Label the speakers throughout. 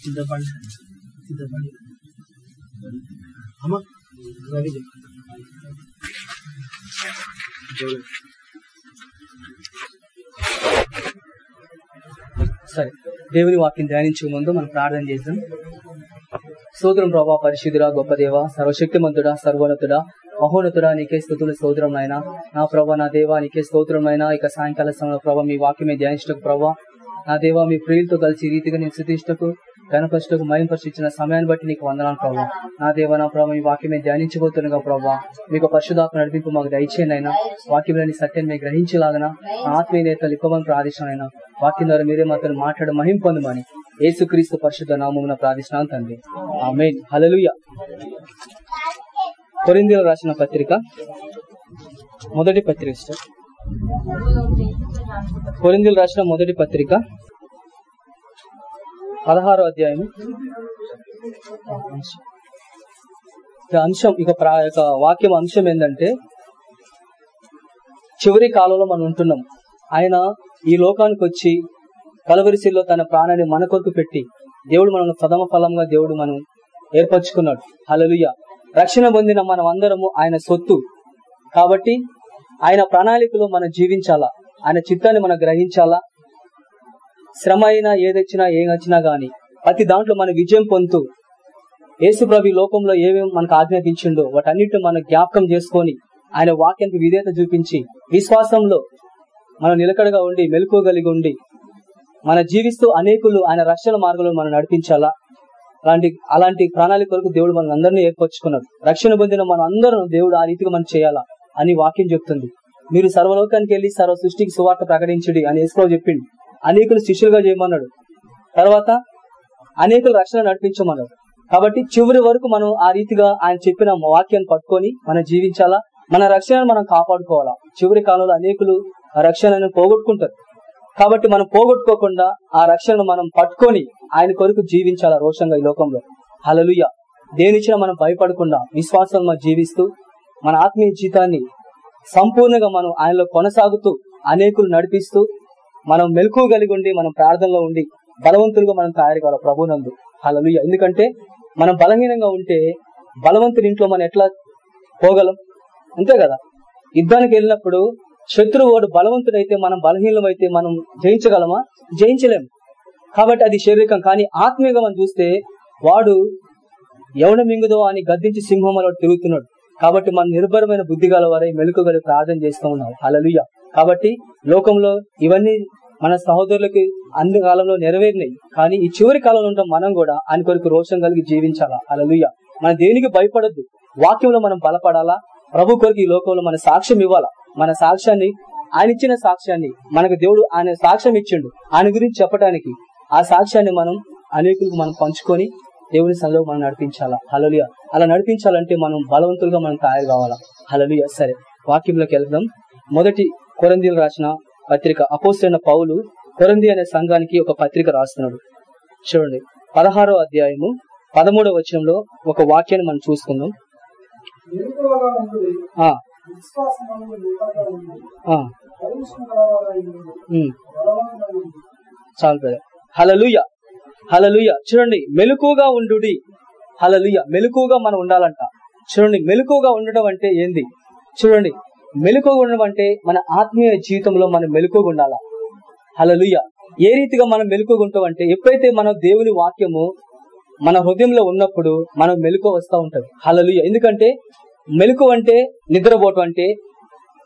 Speaker 1: సిద్ధపడి సిద్ధపడి అమ్మ రవి సరే దేవుని వాక్యం ధ్యానించే ముందు మనం ప్రార్థన చేద్దాం. సోదరం ప్రభా పరిశుద్ధుడా గొప్ప దేవ సర్వశక్తిమంతుడా సర్వోన్నతుడా మహోన్నతుడా నీకే స్థుతులు సోదరం నాయన. నా ప్రభా నా దేవా నీకే స్తోత్రం నాయన. ఇక సాయంకాల సమయంలో ప్రభా మీ వాక్యమే ధ్యానించటకు ప్రభా నా దేవా మీ ప్రియులతో కలిసి రీతిగా నేను స్థుతిష్టకు గణపరుచుటకు మయంపరిచిన సమయాన్ని బట్టి నీకు వందనాలు ప్రభా. నా దేవా నా ప్రభా మీ వాక్యమే ధ్యానించబోతున్నాగా ప్రభా మీకు పరిశుధాత్మ నడిపింపు మాకు దయచేయనైనా వాక్యంలోని సత్యాన్ని మేము గ్రహించలాగన ఆత్మీయ నేతలు ఇవ్వమని ప్రార్థించినైనా వాక్యం ద్వారా మీరే మాత్రం మాట్లాడ మహిం పొందమని యేసుక్రీస్తు పరిశుద్ధ నామమున ప్రార్థిస్తున్నాను తండ్రి. ఆమె హలలుయ కొరిందీలు రాసిన పత్రిక మొదటి పత్రిక సిస్టర్. కొరిందీలు రాసిన మొదటి పత్రిక పదహారో అధ్యాయం అంశం ఇక ప్రా యొక్క వాక్యం అంశం ఏంటంటే చివరి కాలంలో మనం ఉంటున్నాం. ఆయన ఈ లోకానికి వచ్చి కలవరిశిల్లో తన ప్రాణాన్ని మన కొరకు పెట్టి దేవుడు మనల్ని ప్రథమ ఫలంగా దేవుడు మనం ఏర్పరచుకున్నాడు. హలలుయ రక్షణ పొందిన మనం అందరము ఆయన సొత్తు. కాబట్టి ఆయన ప్రణాళికలో మనం జీవించాలా? ఆయన చిత్తాన్ని మనం గ్రహించాలా? శ్రమ అయినా ఏదొచ్చినా ఏం వచ్చినా గాని ప్రతి దాంట్లో మన విజయం పొందుతూ యేసుప్రభు ఈ లోకంలో ఏమేమి మనకు ఆజ్ఞాపించిండో వాటన్నిటిని మనం జ్ఞాపకం చేసుకొని ఆయన వాక్యానికి విధేయత చూపించి విశ్వాసంలో మనం నిలకడగా ఉండి మెలుకోగలిగి ఉండి మన జీవిస్తూ అనేకులు ఆయన రక్షణ మార్గంలో మనం నడిపించాలా? అలాంటి అలాంటి ప్రణాళిక కొరకు దేవుడు మన అందరినీ ఏర్పరచుకున్నాడు. రక్షణ పొందిన మన అందరం దేవుడు ఆ రీతిగా మనం చేయాలా అని వాక్యం చెప్తుంది. మీరు సర్వలోకానికి వెళ్ళి సర్వ సృష్టికి సువార్త ప్రకటించడి అని యేసులో చెప్పిండు. అనేకులు శిష్యులుగా చేయమన్నాడు. తర్వాత అనేకులు రక్షణ నడిపించమన్నాడు. కాబట్టి చివరి వరకు మనం ఆ రీతిగా ఆయన చెప్పిన వాక్యాన్ని పట్టుకొని మనం జీవించాలా? మన రక్షణను మనం కాపాడుకోవాలా? చివరి కాలంలో అనేకులు ఆ రక్షణను పోగొట్టుకుంటారు. కాబట్టి మనం పోగొట్టుకోకుండా ఆ రక్షణను మనం పట్టుకొని ఆయన కొరకు జీవించాల రోషంగా ఈ లోకంలో? హలలుయ దేనిచ్చినా మనం భయపడకుండా విశ్వాసంగా జీవిస్తూ మన ఆత్మీయ జీతాన్ని సంపూర్ణంగా మనం ఆయనలో కొనసాగుతూ అనేకులు నడిపిస్తూ మనం మెలకు కలిగి ఉండి మనం ప్రార్థనలో ఉండి బలవంతులుగా మనం తయారు కావాలి ప్రభునందు. హలలుయ ఎందుకంటే మనం బలహీనంగా ఉంటే బలవంతుడి ఇంట్లో మనం ఎట్లా పోగలం? అంతే కదా? యుద్ధానికి వెళ్ళినప్పుడు శత్రువు వాడు బలవంతుడైతే మనం బలహీనమైతే మనం జయించగలమా? జయించలేం. కాబట్టి అది శారీరకం. కానీ ఆత్మీయంగా మనం చూస్తే వాడు ఎవడ మింగుదో అని గద్దించి సింహం వాడు తిరుగుతున్నాడు. కాబట్టి మన నిర్భరమైన బుద్ధి గల వారై మెలుకగలి ప్రార్థన చేస్తూ ఉన్నాం. హలలుయ కాబట్టి లోకంలో ఇవన్నీ మన సహోదరులకి అన్ని కాలంలో నెరవేరినాయి. కానీ ఈ చివరి కాలంలో ఉంటాం మనం కూడా ఆయన కొరకు రోషం కలిగి జీవించాలా? హలలుయ మన దేనికి భయపడద్దు. వాక్యంలో మనం బలపడాలా? ప్రభు కొరకు ఈ లోకంలో మన సాక్ష్యం ఇవ్వాలా? మన సాక్ష్యాన్ని ఆయన ఇచ్చిన సాక్ష్యాన్ని మనకు దేవుడు ఆయన సాక్ష్యం ఇచ్చిండు. ఆయన గురించి చెప్పడానికి ఆ సాక్ష్యాన్ని మనం అనేకులకు మనం పంచుకొని దేవుని సంలో మనం నడిపించాలా? హలలియ అలా నడిపించాలంటే మనం బలవంతులుగా మనం తయారు కావాలా? హలలియ సరే వాక్యంలోకి వెళ్దాం. మొదటి కొరందీలు రాసిన పత్రిక అపోసైన పౌలు కొరంది అనే సంఘానికి ఒక పత్రిక రాస్తున్నాడు. చూడండి పదహారో అధ్యాయము పదమూడవ వచనంలో ఒక వాక్యాన్ని మనం చూసుకుందాం. చాలు హలలుయ హలలుయ చూడండి మెలకుగా ఉండుడి. హలలుయ మెలకుగా మనం ఉండాలంట. చూడండి మెలకుగా ఉండడం అంటే ఏంది? చూడండి మెలకుగా ఉండడం అంటే మన ఆత్మీయ జీవితంలో మనం మెలకుగా ఉండాలా? హలలుయ ఏ రీతిగా మనం మెలకుగా ఉంటాం అంటే ఎప్పుడైతే మనం దేవుని వాక్యము మన హృదయంలో ఉన్నప్పుడు మనం మెలకు వస్తూ ఉంటది. హలలుయ ఎందుకంటే మెలకు అంటే నిద్రపోవటం అంటే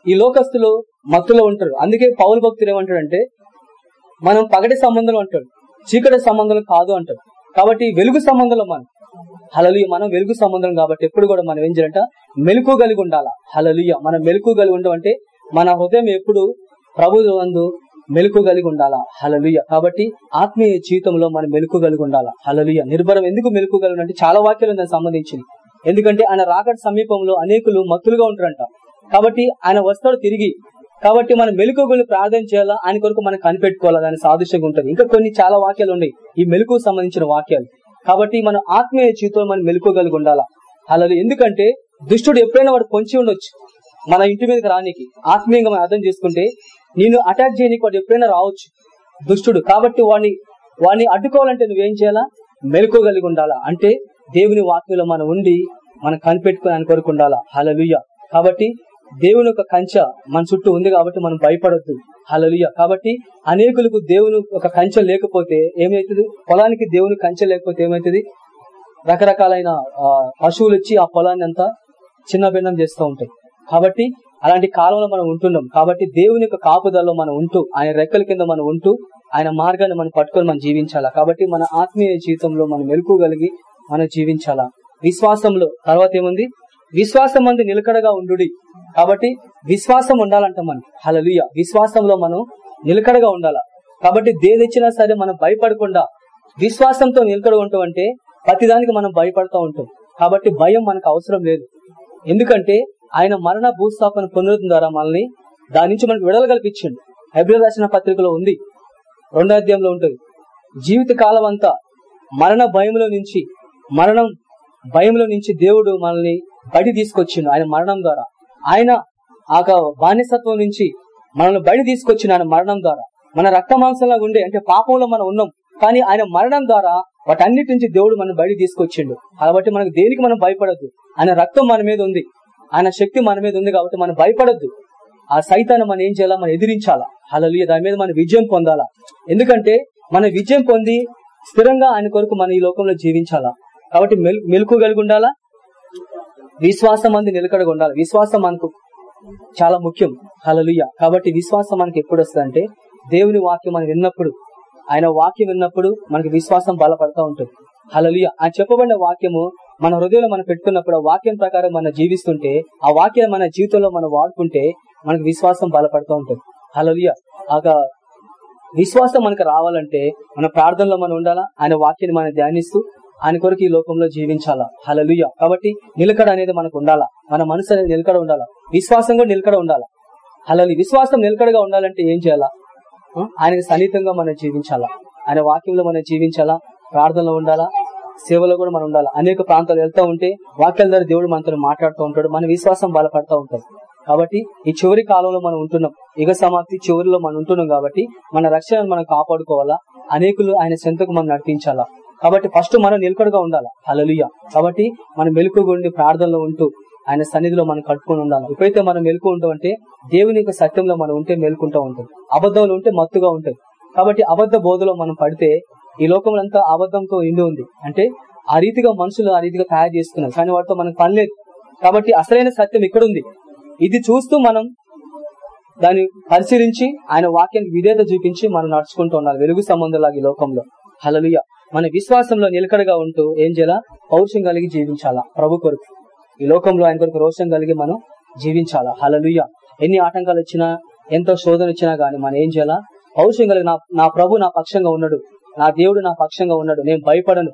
Speaker 1: ఈ లోకస్తులు మత్తులో ఉంటారు. అందుకే పౌరు భక్తులు ఏమంటాడంటే మనం పగటి సంబంధం అంటాడు చీకటి సంబంధం కాదు అంటాడు కాబట్టి వెలుగు సంబంధంలో మనం. హలలుయ మనం వెలుగు సంబంధం కాబట్టి ఎప్పుడు కూడా మనం ఏం చేయాలంట మెలకు కలిగి ఉండాలా. హలలుయ మనం మెలకు కలిగి ఉండడం అంటే మన హృదయం ఎప్పుడు ప్రభు అందు మెలకు కలిగి ఉండాలా. హలలుయ కాబట్టి ఆత్మీయ జీవితంలో మనం మెలకు కలిగి ఉండాలా. హలలుయ నిర్భరం ఎందుకు మెలకు కలిగి అంటే చాలా వాక్యాలు దానికి సంబంధించింది ఎందుకంటే ఆయన రాకడ సమీపంలో అనేకులు మత్తులుగా ఉంటారంట. కాబట్టి ఆయన వస్తాడు తిరిగి. కాబట్టి మనం మెలుకుగులు ప్రార్థన చేయాలా? ఆయన కొరకు మనం కనిపెట్టుకోవాలా? దాని సాదృశ్యంగా ఉంటుంది. ఇంకా కొన్ని చాలా వాక్యాలు ఉన్నాయి. ఈ మెలకు సంబంధించిన వాక్యాలు. కాబట్టి మన ఆత్మీయ జీవితంలో మనం మెలుకోగలిగి ఉండాలా? అలా ఎందుకంటే దుష్టుడు ఎప్పుడైనా వాడు పొంచి ఉండొచ్చు. మన ఇంటి మీదకి రానికి. ఆత్మీయంగా మనం అర్థం చేసుకుంటే నేను అటాక్ చేయడానికి వాడు ఎప్పుడైనా రావచ్చు. దుష్టుడు. కాబట్టి వాడిని వాడిని అడ్డుకోవాలంటే నువ్వేం చేయాలా? మెలుకోగలిగి ఉండాలా? అంటే దేవుని వాక్యంలో మనం ఉండి మనం కనిపెట్టుకుని ఆయన కొరకు ఉండాలా? హలలుయ కాబట్టి దేవుని యొక్క కంచె మన చుట్టూ ఉంది కాబట్టి మనం భయపడొద్దు. హలలుయ కాబట్టి అనేకులకు దేవుని ఒక కంచె లేకపోతే ఏమవుతుంది పొలానికి దేవుని కంచె లేకపోతే ఏమవుతుంది రకరకాలైన ఆ, పశువులు వచ్చి ఆ పొలాన్ని అంతా చిన్న భిన్నం చేస్తూ ఉంటాయి. కాబట్టి అలాంటి కాలంలో మనం ఉంటున్నాం. కాబట్టి దేవుని యొక్క కాపుదల్లో మనం ఉంటూ ఆయన రెక్కల కింద మనం ఉంటూ ఆయన మార్గాన్ని మనం పట్టుకొని మనం జీవించాలా? కాబట్టి మన ఆత్మీయ జీవితంలో మనం మెలుకోగలిగి మనం జీవించాలా? విశ్వాసంలో తర్వాత ఏముంది? విశ్వాసం మంది నిలకడగా ఉండు కాబట్టి విశ్వాసం ఉండాలంట మనం. హలలుయ విశ్వాసంలో మనం నిలకడగా ఉండాలా? కాబట్టి దేనిచ్చినా సరే మనం భయపడకుండా విశ్వాసంతో నిలకడ ఉంటాం అంటే ప్రతిదానికి మనం భయపడతా ఉంటాం. కాబట్టి భయం మనకు అవసరం లేదు. ఎందుకంటే ఆయన మరణ భూస్థాపన పొందడం ద్వారా మనల్ని దాని నుంచి మనకు విడుదల కల్పించండి. హైబ్రిల్ రాసిన పత్రికలో ఉంది. రెండో అధ్యాయంలో ఉంటుంది. జీవిత కాలం అంతా మరణ భయంలో నుంచి మరణం భయంలో నుంచి దేవుడు మనల్ని బయట తీసుకొచ్చిండు ఆయన మరణం ద్వారా. ఆయన ఆ బానిసత్వం నుంచి మనల్ని బయట తీసుకొచ్చిండు ఆయన మరణం ద్వారా. మన రక్త మాంసంగా ఉండే అంటే పాపంలో మనం ఉన్నాం కానీ ఆయన మరణం ద్వారా వాటన్నిటి నుంచి దేవుడు మనం బయట తీసుకొచ్చిండు. కాబట్టి మనకు దేనికి మనం భయపడద్దు? ఆయన రక్తం మన మీద ఉంది. ఆయన శక్తి మన మీద ఉంది కాబట్టి మనం భయపడద్దు. ఆ సైతాన్ని మనం ఏం చేయాలా? మనం ఎదిరించాలా? అలా దాని మీద మనం విజయం పొందాలా? ఎందుకంటే మన విజయం పొంది స్థిరంగా ఆయన కొరకు మనం ఈ లోకంలో జీవించాలా? కాబట్టి మెల్ మెలకు కలిగి ఉండాలా? విశ్వాసం అంది నిలకడగా ఉండాలి? విశ్వాసం మనకు చాలా ముఖ్యం. హలలుయ్య కాబట్టి విశ్వాసం మనకి ఎప్పుడు వస్తుందంటే దేవుని వాక్యం మనం విన్నప్పుడు ఆయన వాక్యం విన్నప్పుడు మనకి విశ్వాసం బలపడతా ఉంటుంది. హలలుయ్య ఆ చెప్పబడిన వాక్యము మన హృదయంలో మనం పెట్టుకున్నప్పుడు ఆ వాక్యం ప్రకారం మనం జీవిస్తుంటే ఆ వాక్యం మన జీవితంలో మనం వాడుకుంటే మనకి విశ్వాసం బలపడుతూ ఉంటుంది. హలలుయ్య ఆ విశ్వాసం మనకు రావాలంటే మన ప్రార్థనలో మనం ఉండాలా? ఆయన వాక్యాన్ని మనం ధ్యానిస్తూ ఆయన కొరకు ఈ లోకంలో జీవించాలా? హలలుయ కాబట్టి నిలకడ అనేది మనకు ఉండాలా? మన మనసు అనేది నిలకడ ఉండాలా? విశ్వాసం కూడా నిలకడ ఉండాలా? హలలు విశ్వాసం నిలకడగా ఉండాలంటే ఏం చేయాలా? ఆయనకు సన్నిహితంగా మనం జీవించాలా? ఆయన వాక్యంలో మనం జీవించాలా? ప్రార్థనలో ఉండాలా? సేవలో కూడా మనం ఉండాలా? అనేక ప్రాంతాలు వెళ్తూ ఉంటే వాక్యాల ద్వారా దేవుడు మనతో మాట్లాడుతూ ఉంటాడు. మన విశ్వాసం బలపడతా ఉంటాడు కాబట్టి ఈ చివరి కాలంలో మనం ఉంటున్నాం. యుగ సమాప్తి చివరిలో మనం ఉంటున్నాం కాబట్టి మన రక్షణను మనం కాపాడుకోవాలా? అనేకులు ఆయన చెంతకు మనం నడిపించాలా? కాబట్టి ఫస్ట్ మనం నిలకడగా ఉండాలి? హలలుయ కాబట్టి మనం మెలుకుగుండి ప్రార్థనలో ఉంటూ ఆయన సన్నిధిలో మనం కట్టుకొని ఉండాలి? ఎప్పుడైతే మనం మెలకు ఉంటామంటే దేవుని యొక్క సత్యంలో మనం ఉంటే మేలుకుంటూ ఉంటుంది అబద్ధంలో ఉంటే మత్తుగా ఉంటుంది కాబట్టి అబద్ధ బోధలో మనం పడితే ఈ లోకంలో అంతా అబద్ధంతో నిండి ఉంది. అంటే ఆ రీతిగా మనుషులు ఆ రీతిగా తయారు చేసుకున్నారు. కానీ వాటితో మనకు పని లేదు. కాబట్టి అసలైన సత్యం ఇక్కడ ఉంది ఇది చూస్తూ మనం దాన్ని పరిశీలించి ఆయన వాక్యానికి విధేత చూపించి మనం నడుచుకుంటూ ఉండాలి. వెలుగు సంబంధంలాగా ఈ లోకంలో. హలలుయ మన విశ్వాసంలో నిలకడగా ఉంటూ ఏం చేయాలా? పౌరుషం కలిగి జీవించాలా? ప్రభు కొరకు. ఈ లోకంలో ఆయన కొరకు రోషం కలిగి మనం జీవించాలా? హలలుయ ఎన్ని ఆటంకాలు వచ్చినా ఎంతో శోధన వచ్చినా గానీ మనం ఏం చేయాలా? పౌరుషం కలిగి నా నా ప్రభు నా పక్షంగా ఉన్నాడు. నా దేవుడు నా పక్షంగా ఉన్నాడు. నేను భయపడను.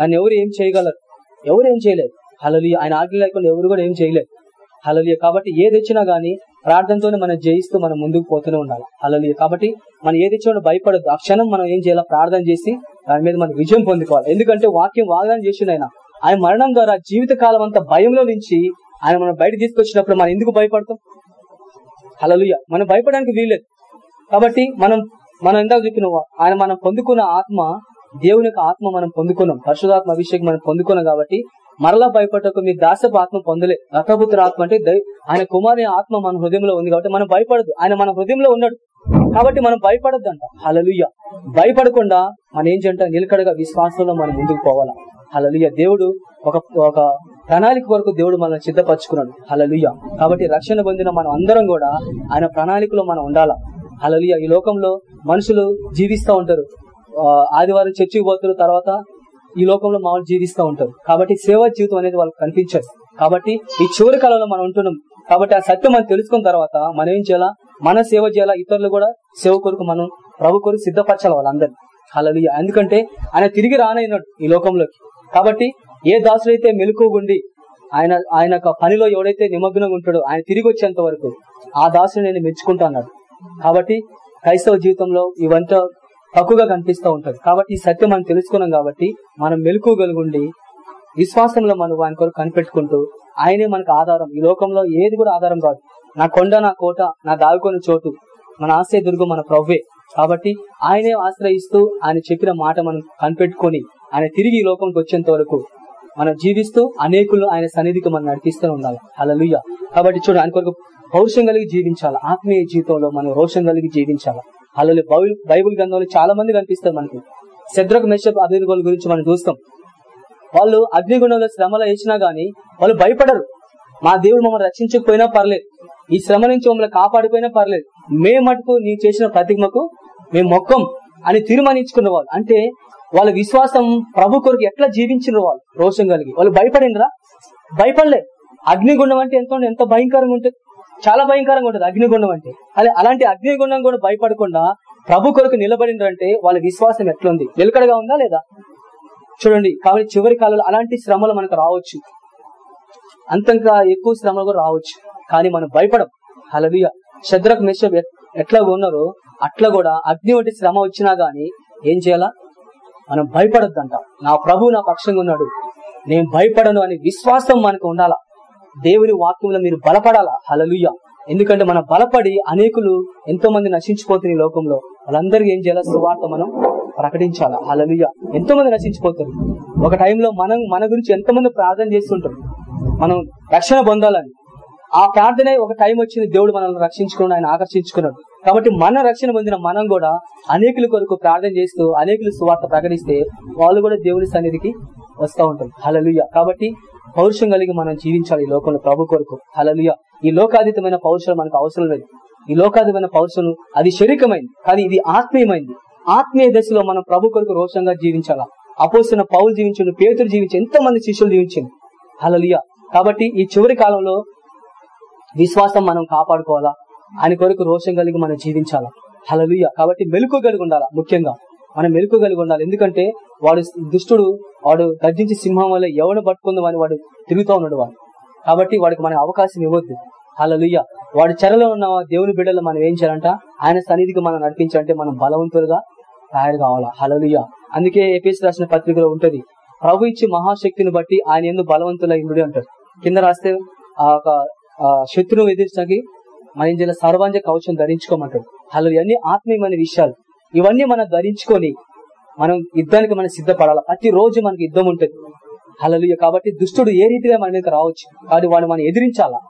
Speaker 1: నన్ను ఎవరు ఏం చేయగలరు? ఎవరు ఏం చేయలేదు హలలుయ ఆయన ఆజ్ఞ లేకుండా ఎవరు కూడా ఏం చేయలేదు హలలుయ కాబట్టి ఏది వచ్చినా గానీ ప్రార్థనతోనే మనం జయిస్తూ మనం ముందుకు పోతూనే ఉండాలి. హలలియ కాబట్టి మనం ఏది ఇచ్చినా భయపడద్దు. ఆ క్షణం మనం ఏం చేయాలి? ప్రార్థన చేసి దాని మీద మనం విజయం పొందుకోవాలి. ఎందుకంటే వాక్యం వాగ్దానం చేసిండు ఆయన. ఆయన మరణం ద్వారా జీవిత కాలం అంతా భయంలో నుంచి ఆయన మనం బయట తీసుకొచ్చినప్పుడు మనం ఎందుకు భయపడతాం? హలలుయ మనం భయపడడానికి వీల్లేదు. కాబట్టి మనం మనం ఇందాక చెప్పిన ఆయన మనం పొందుకున్న ఆత్మ దేవుని యొక్క ఆత్మ మనం పొందుకున్నాం. పరిశుధాత్మ అభిషేక్ మనం పొందుకున్నాం కాబట్టి మరలా భయపడటకు మీ దాసపు ఆత్మ పొందలే. రథపుత్ర ఆత్మ అంటే దై- ఆయన కుమారి ఆత్మ మన హృదయంలో ఉంది కాబట్టి మనం భయపడదు. ఆయన మన హృదయంలో ఉన్నాడు. కాబట్టి మనం భయపడద్దు అంట హలలుయ భయపడకుండా మనం ఏం చేయంట? నిలకడగా విశ్వాసంలో మనం ముందుకు పోవాలా? హలలుయ దేవుడు ఒక ఒక ప్రణాళిక వరకు దేవుడు మనల్ని సిద్ధపరచుకున్నాడు. హలలుయ కాబట్టి రక్షణ పొందిన మనం అందరం కూడా ఆయన ప్రణాళికలో మనం ఉండాలా? హలలుయ ఈ లోకంలో మనుషులు జీవిస్తూ ఉంటారు. ఆ, ఆదివారం చర్చికి పోతారు తర్వాత ఈ లోకంలో మామూలు జీవిస్తూ ఉంటారు. కాబట్టి సేవా జీవితం అనేది వాళ్ళకి కనిపించదు. కాబట్టి ఈ చివరి కాలంలో మనం ఉంటున్నాం. కాబట్టి ఆ సత్యం మనం తెలుసుకున్న తర్వాత మనం ఏం చేయాలా? మన సేవ చేయాలా? ఇతరులు కూడా సేవ కొరకు మనం ప్రభు కొరకు సిద్ధపరచాలి వాళ్ళందరినీ? అలా ఎందుకంటే ఆయన తిరిగి రానైనాడు ఈ లోకంలోకి. కాబట్టి ఏ దాసుడైతే మెలుకోగుండి ఆయన ఆయన పనిలో ఎవడైతే నిమగ్నంగా ఉంటాడో ఆయన తిరిగి వచ్చేంత వరకు ఆ దాసుని నేను మెచ్చుకుంటా అన్నాడు. కాబట్టి క్రైస్తవ జీవితంలో ఇవంతా తక్కువగా కనిపిస్తూ ఉంటది. కాబట్టి ఈ సత్యం మనం తెలుసుకున్నాం కాబట్టి మనం మెలుకోగలుగుండి విశ్వాసంలో మనం ఆయన కొరకు కనిపెట్టుకుంటూ ఆయనే మనకు ఆధారం. ఈ లోకంలో ఏది కూడా ఆధారం కాదు. నా కొండ నా కోట నా దాగుకొని చోటు మన ఆశ్రయ దుర్గం మన ప్రవ్వే. కాబట్టి ఆయనే ఆశ్రయిస్తూ ఆయన చెప్పిన మాట మనం కనిపెట్టుకొని ఆయన తిరిగి లోకంకి వచ్చేంత వరకు మనం జీవిస్తూ అనేకులు ఆయన సన్నిధికి మనం నడిపిస్తూ ఉండాలి. అలలుయ్య కాబట్టి చూడు ఆయన కొరకు పౌరుషం కలిగి జీవించాలి. ఆత్మీయ జీవితంలో మనం రోషం కలిగి జీవించాలి. అలలు బైబుల్ గ్రంథంలో చాలా మంది కనిపిస్తారు మనకి. శద్రకు మెషప్ అభివృద్ధి గురించి మనం చూస్తాం. వాళ్ళు అగ్నిగుణంలో శ్రమలు వేసినా గాని వాళ్ళు భయపడరు. మా దేవుడు మమ్మల్ని రక్షించకపోయినా పర్లేదు. ఈ శ్రమ నుంచి మమ్మల్ని కాపాడిపోయినా పర్లేదు. మే మటుకు నీ చేసిన ప్రతిజ్ఞకు మేము మొక్కం అని తీర్మానించుకున్న వాళ్ళు. అంటే వాళ్ళ విశ్వాసం ప్రభు కొరకు ఎట్లా జీవించిన వాళ్ళు? రోషం కలిగి. వాళ్ళు భయపడినరా? భయపడలే. అగ్నిగుండం అంటే ఎంత ఎంత భయంకరంగా ఉంటుంది. చాలా భయంకరంగా ఉంటుంది అగ్నిగుండం అంటే. అదే అలాంటి అగ్నిగుండం కూడా భయపడకుండా ప్రభు కొరకు నిలబడిందంటే వాళ్ళ విశ్వాసం ఎట్లుంది? నిలకడగా ఉందా లేదా? చూడండి కాబట్టి చివరి కాలంలో అలాంటి శ్రమలు మనకు రావచ్చు. అంతంగా ఎక్కువ శ్రమలు కూడా రావచ్చు. కానీ మనం భయపడం. హలవియ శద్రకు మెష ఎట్లా ఉన్నారో అట్లా కూడా అగ్ని వంటి శ్రమ వచ్చినా గాని ఏం చేయాలా? మనం భయపడొద్దంట. నా ప్రభు నా పక్షంగా ఉన్నాడు. నేను భయపడను అనే విశ్వాసం మనకు ఉండాలా? దేవుని వాక్యంలో మీరు బలపడాలా? హలలుయ ఎందుకంటే మనం బలపడి అనేకులు ఎంతో మంది నశించిపోతున్న లోకంలో. వాళ్ళందరికీ ఏం చేయాలి? సువార్త మనం ప్రకటించాలా? హలలుయ ఎంతో మంది నశించిపోతారు ఒక టైంలో మనం మన గురించి ఎంతో మంది ప్రార్థన చేస్తుంటారు. మనం రక్షణ పొందాలని. ఆ ప్రార్థనే ఒక టైం వచ్చింది దేవుడు మనల్ని రక్షించుకున్నాడు ఆయన ఆకర్షించుకున్నాడు. కాబట్టి మన రక్షణ పొందిన మనం కూడా అనేకుల కొరకు ప్రార్థన చేస్తూ అనేకులు సువార్త ప్రకటిస్తే వాళ్ళు కూడా దేవుని సన్నిధికి వస్తూ ఉంటారు. హలలుయ్య కాబట్టి పౌరుషం కలిగి మనం జీవించాలి ఈ లోకంలో ప్రభు కొరకు. హలలుయ ఈ లోకాతీతమైన పౌరుషం మనకు అవసరం లేదు. ఈ లోకాతీతమైన పౌరుషం అది శరీరమైంది కానీ ఇది ఆత్మీయమైంది. ఆత్మీయ దశలో మనం ప్రభు కొరకు రోషంగా జీవించాలా? అపోసిన పౌలు జీవించండు పేతులు జీవించి ఎంతో మంది శిష్యులు జీవించింది హలలియ కాబట్టి ఈ చివరి కాలంలో విశ్వాసం మనం కాపాడుకోవాలా? ఆయన కొరకు రోషం కలిగి మనం జీవించాలా? హలలుయ కాబట్టి మెలకు కలిగి ఉండాలా? ముఖ్యంగా మనం మెలకు కలిగి ఉండాలి. ఎందుకంటే వాడు దుష్టుడు వాడు గర్జించి సింహం వల్ల ఎవడు పట్టుకుందామని వాడు తిరుగుతూ ఉన్నాడు వాడు. కాబట్టి వాడికి మనం అవకాశం ఇవ్వద్దు. అలా వాడి చెరలో ఉన్న దేవుని బిడ్డలు మనం ఏం చేయాలంట? ఆయన సన్నిధికి మనం నడిపించాలంటే మనం బలవంతులుగా తయారు కావాలా? హలలుయ అందుకే ఏపీఎస్ రాసిన పత్రికలో ఉంటది. ప్రభు ఇచ్చి మహాశక్తిని బట్టి ఆయన ఎందుకు బలవంతుల ఇంద్రుడు అంటారు. కింద రాస్తే ఆ ఒక శత్రువు ఎదిరించడానికి మన ఏం చేయాలి సర్వాంజ కవచం ధరించుకోమంటాడు అలా ఇవన్నీ ఆత్మీయమైన విషయాలు. ఇవన్నీ మనం ధరించుకొని మనం యుద్ధానికి మనం సిద్ధపడాలి? ప్రతి రోజు మనకి యుద్ధం ఉంటుంది. హలలుయ కాబట్టి దుష్టుడు ఏ రీతిగా మన మీద రావచ్చు? కాబట్టి వాడిని మనం ఎదిరించాలా?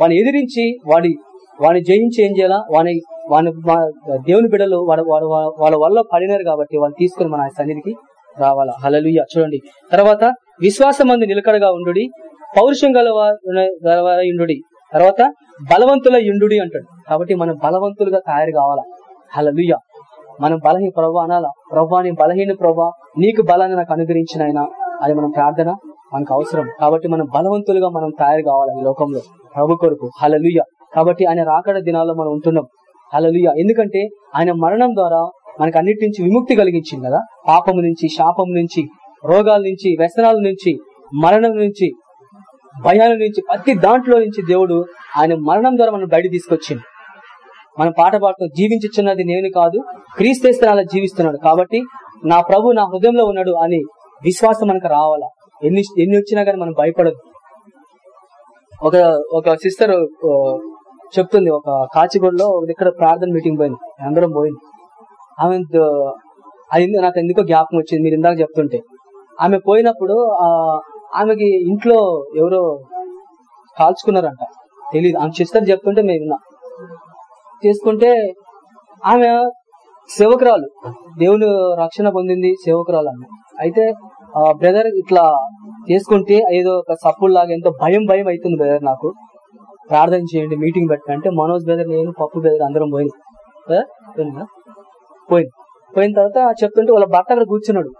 Speaker 1: వాడిని ఎదిరించి వాడి వాడిని జయించి ఏం చేయాలా? వాని వాని దేవుని బిడ్డలు వాడు వాళ్ళ వల్ల పడినారు కాబట్టి వాళ్ళు తీసుకుని మన సన్నిధికి రావాలా? హలలుయ చూడండి. తర్వాత విశ్వాసం విశ్వాసమందు నిలకడగా ఉండు పౌరుషం గల ఇండు తర్వాత బలవంతుల ఇండు అంటాడు. కాబట్టి మనం బలవంతులుగా తయారు కావాలా? హలలుయ మనం బలహీన ప్రభా అనాలా. ప్రభా నేను బలహీన ప్రభా నీకు బలాన్ని నాకు అనుగ్రహించిన ఆయన. అది మనం ప్రార్థన మనకు అవసరం. కాబట్టి మనం బలవంతులుగా మనం తయారు కావాలి ఈ లోకంలో. ప్రభు కొరకు. హలలుయ కాబట్టి ఆయన రాకడ దినాల్లో మనం ఉంటున్నాం. హలలుయ ఎందుకంటే ఆయన మరణం ద్వారా మనకు అన్నిటి నుంచి విముక్తి కలిగించింది కదా. పాపము నుంచి శాపం నుంచి రోగాల నుంచి వ్యసనాల నుంచి మరణం నుంచి భయాల నుంచి ప్రతి దాంట్లో నుంచి దేవుడు ఆయన మరణం ద్వారా మనం బయట తీసుకొచ్చింది మనం పాట పాడుతూ జీవించుచున్నది నేను కాదు క్రీస్తేస్తే అలా జీవిస్తున్నాడు. కాబట్టి నా ప్రభు నా హృదయంలో ఉన్నాడు అని విశ్వాసం మనకు రావాలా? ఎన్ని ఎన్ని వచ్చినా కానీ మనం భయపడదు. ఒక ఒక సిస్టర్ చెప్తుంది ఒక కాచిగూడలో ఇక్కడ ప్రార్థన మీటింగ్ పోయింది. అందరం పోయింది. ఆమె అది నాకు ఎందుకో జ్ఞాపకం వచ్చింది మీరు ఇందాక చెప్తుంటే. ఆమె పోయినప్పుడు ఆమెకి ఇంట్లో ఎవరో కాల్చుకున్నారంట. తెలియదు ఆమె సిస్టర్ చెప్తుంటే మేము విన్నా. చేసుకుంటే ఆమె సేవకురాలు. దేవుని రక్షణ పొందింది సేవకురాలు అన్న అయితే బ్రదర్ ఇట్లా చేసుకుంటే ఏదో ఒక సప్పుల్లాగా ఎంతో భయం భయం అవుతుంది బ్రదర్ నాకు. ప్రార్థన చేయండి మీటింగ్ పెట్టంటే మనోజ్ బ్రదర్ నేను పప్పు బ్రదర్ అందరం పోయింది పోయింది పోయిన. తర్వాత చెప్తుంటే వాళ్ళ భర్త అక్కడ కూర్చున్నాడు.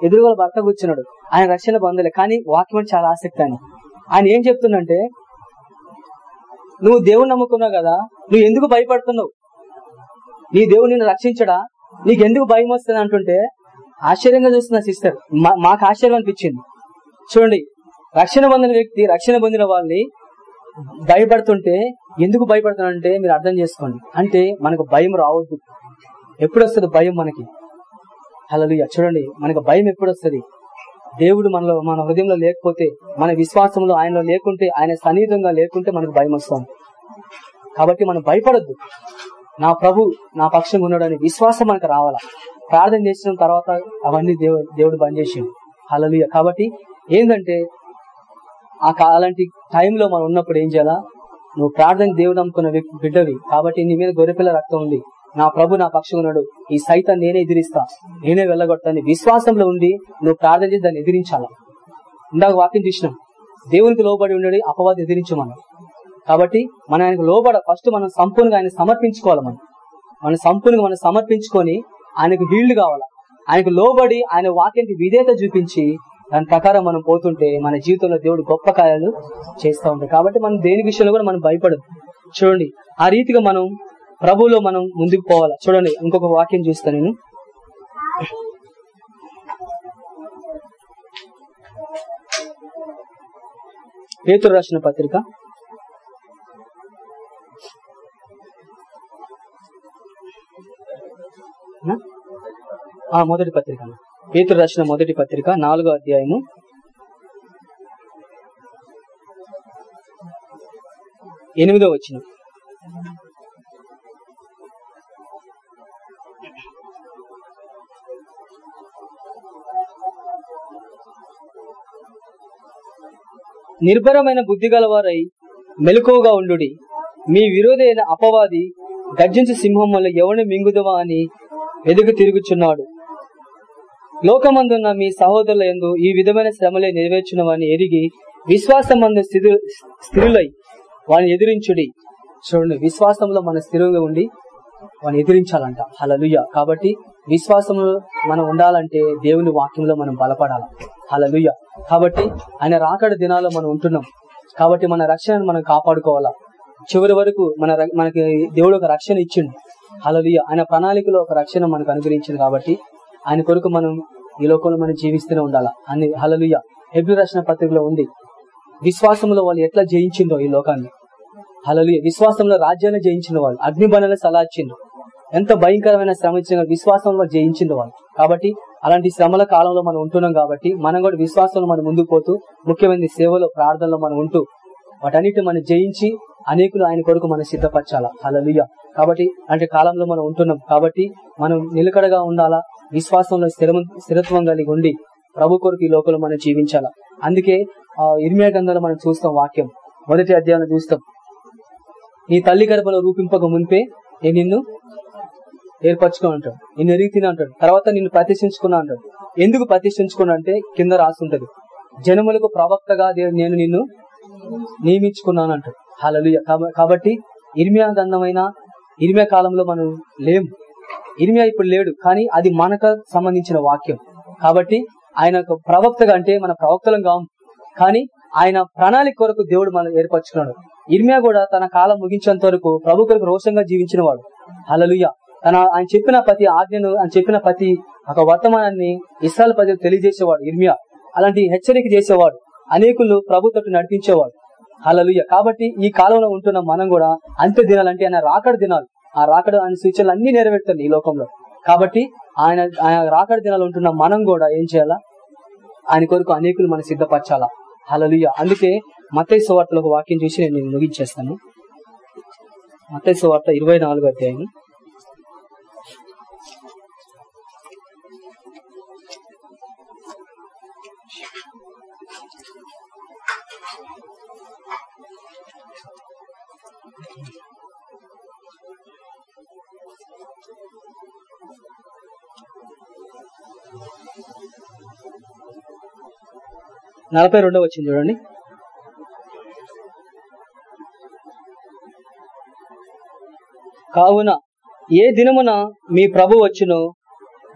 Speaker 1: ఎదురు వాళ్ళ భర్త కూర్చున్నాడు. ఆయన రక్షణ పొందలే కానీ వాక్యం చాలా ఆసక్తి ఆయన ఆయన ఏం చెప్తుందంటే నువ్వు దేవుని నమ్ముకున్నావు కదా నువ్వు ఎందుకు భయపడుతున్నావు? నీ దేవుడు నిన్ను రక్షించడా? నీకెందుకు భయం వస్తుంది అంటుంటే ఆశ్చర్యంగా చూస్తున్న సిస్టర్ మాకు ఆశ్చర్యం అనిపించింది. చూడండి రక్షణ పొందిన వ్యక్తి రక్షణ పొందిన వాళ్ళని భయపడుతుంటే ఎందుకు భయపడుతున్నానంటే మీరు అర్థం చేసుకోండి. అంటే మనకు భయం రావద్దు. ఎప్పుడు వస్తుంది భయం మనకి? హల్లెలూయా. చూడండి మనకు భయం ఎప్పుడు వస్తుంది? దేవుడు మనలో మన హృదయంలో లేకపోతే మన విశ్వాసంలో ఆయనలో లేకుంటే ఆయన సన్నిహితంగా లేకుంటే మనకు భయం వస్తుంది కాబట్టి మనం భయపడద్దు. నా ప్రభు నా పక్షంగా ఉన్నాడు విశ్వాసం మనకు రావాలా? ప్రార్థన చేసిన తర్వాత అవన్నీ దేవుడు దేవుడు బంద్ చేసిండు. హల్లెలూయా. కాబట్టి ఏంటంటే ఆ అలాంటి టైంలో మనం ఉన్నప్పుడు ఏం చేయాలా? నువ్వు ప్రార్థన దేవుడు అనుకున్న బిడ్డవి. కాబట్టి నీ మీద గొర్రెపిల్ల రక్తం ఉంది. నా ప్రభు నా పక్షం ఉన్నాడు ఈ సైతం నేనే ఎదిరిస్తా. నేనే వెళ్ళగొట్టని విశ్వాసంలో ఉండి నువ్వు ప్రార్థన చేసి దాన్ని ఎదిరించాల? ఇందాక వాక్యం చూసినాం. దేవునికి లోబడి ఉండడు అపవాదం ఎదిరించమన్నాం కాబట్టి మనం ఆయనకు లోబడ ఫస్ట్ మనం సంపూర్ణంగా ఆయన సమర్పించుకోవాలి మనం. మనం సంపూర్ణంగా మనం సమర్పించుకొని ఆయనకు హీల్డ్ కావాలా? ఆయనకు లోబడి ఆయన వాక్యానికి విధేయత చూపించి దాని ప్రకారం మనం పోతుంటే మన జీవితంలో దేవుడు గొప్ప కార్యాలు చేస్తూ ఉంటాడు. కాబట్టి మనం దేని విషయంలో కూడా మనం భయపడదు చూడండి ఆ రీతిగా మనం ప్రభువులో మనం ముందుకు పోవాలా? చూడండి ఇంకొక వాక్యం చూస్తాను నేను. పేతురు రాసిన పత్రిక. ఆ? మొదటి పత్రిక పేతురు రాసిన మొదటి పత్రిక నాలుగో అధ్యాయము. ఎనిమిదో వచ్చిన నిర్భరమైన బుద్ధి గలవారై మెలకువగా ఉండుడి. మీ విరోధి అయిన అపవాది గర్జించు సింహం వల్ల ఎవరిని మింగుదవా అని ఎదుగు తిరుగుచున్నాడు. లోకమందున్న మీ సహోదరుల యందు ఈ విధమైన శ్రమలే నెరవేర్చునవని ఎరిగి విశ్వాసమందు స్థిరు స్థిరులై వాని ఎదిరించుడి. చూడండి విశ్వాసంలో మన స్థిరంగా ఉండి వాని ఎదిరించాలంట. హలలుయ కాబట్టి విశ్వాసము మనం ఉండాలంటే దేవుని వాక్యంలో మనం బలపడాలి. హలలుయ కాబట్టి ఆయన రాకడ దినాల్లో మనం ఉంటున్నాం. కాబట్టి మన రక్షణను మనం కాపాడుకోవాలా. చివరి వరకు మన ర- మనకి దేవుడు ఒక రక్షణ ఇచ్చిండు. హలలుయ ఆయన ప్రణాళికలో ఒక రక్షణ మనకు అనుగ్రహించింది కాబట్టి ఆయన కొరకు మనం ఈ లోకంలో మనం జీవిస్తూనే ఉండాలా. అని హలలుయ హెబ్రి రచన పత్రికలో ఉంది. విశ్వాసంలో వాళ్ళు ఎట్లా జయించిందో ఈ లోకాన్ని. హలలుయ విశ్వాసంలో రాజ్యాన్ని జయించిన వాళ్ళు. అగ్నిబంధన సలాచిండు ఎంత భయంకరమైన శ్రమ ఇచ్చిన విశ్వాసంలో జయించింది వాళ్ళు. కాబట్టి అలాంటి శ్రమల కాలంలో మనం ఉంటున్నాం కాబట్టి మనం కూడా విశ్వాసంలో మనం ముందుకు పోతూ ముఖ్యమైన సేవలో ప్రార్థనలో మనం ఉంటూ వాటన్నిటి మనం జయించి అనేకులు ఆయన కొరకు మనం సిద్ధపరచాలా? హలలుయ కాబట్టి అంటే కాలంలో మనం ఉంటున్నాం కాబట్టి మనం నిలకడగా ఉండాలా? విశ్వాసంలో స్థిరం స్థిరత్వం కలిగి ఉండి ప్రభు కొరకు ఈ లోకంలో మనం జీవించాలా? అందుకే ఆ ఇర్మియా గ్రంథంలో మనం చూస్తాం వాక్యం. మొదటి అధ్యాయంలో చూస్తాం. నీ తల్లి గర్భలో రూపింపక మునిపే నేను నిన్ను? ఏర్పరచుకో అంటాడు. నిన్ను ఎరిగి అంటాడు. తర్వాత నిన్ను ప్రతిష్ఠించుకున్నా అంటాడు. ఎందుకు ప్రతిష్ఠించుకున్నా అంటే కింద రాసుంటది జనములకు ప్రవక్తగా నేను నిన్ను నియమించుకున్నాను అంటాడు. హలలుయ కాబట్టి ఇర్మియా గంధమైన ఇర్మియా కాలంలో మనం లేము. ఇర్మియా ఇప్పుడు లేడు కానీ అది మనకు సంబంధించిన వాక్యం. కాబట్టి ఆయన ప్రవక్తగా అంటే మన ప్రవక్తలం కావు కానీ ఆయన ప్రణాళిక కొరకు దేవుడు మనం ఏర్పరచుకున్నాడు. ఇర్మియా కూడా తన కాలం ముగించేంత వరకు ప్రభు కొరకు రోషంగా జీవించిన వాడు హలలుయ తన ఆయన చెప్పిన ప్రతి ఆజ్ఞను ఆయన చెప్పిన ప్రతి ఒక వర్తమానాన్ని ఇస్రాయల్ ప్రజలు తెలియజేసేవాడు ఇర్మియా అలాంటి హెచ్చరిక చేసేవాడు. అనేకులు ప్రభుత్వం నడిపించేవాడు. హలలుయ కాబట్టి ఈ కాలంలో ఉంటున్న మనం కూడా అంత్య దినాలంటే ఆయన రాకడ దినాలు. ఆ రాకడ ఆయన సూచనలు అన్ని నెరవేరుతుంది ఈ లోకంలో. కాబట్టి ఆయన ఆయన రాకడ దినాలు ఉంటున్న మనం కూడా ఏం చేయాలా? ఆయన కొరకు అనేకులు మనం సిద్ధపరచాలా? హలలుయ అందుకే మత్తయి సువార్తలో ఒక వాక్యం చూసి నేను ముగించేస్తాను. మత్తయి సువార్త ఇరవై నాలుగు అధ్యాయం నలభై రెండో వచ్చింది చూడండి. కావున ఏ దినమున మీ ప్రభు వచ్చునో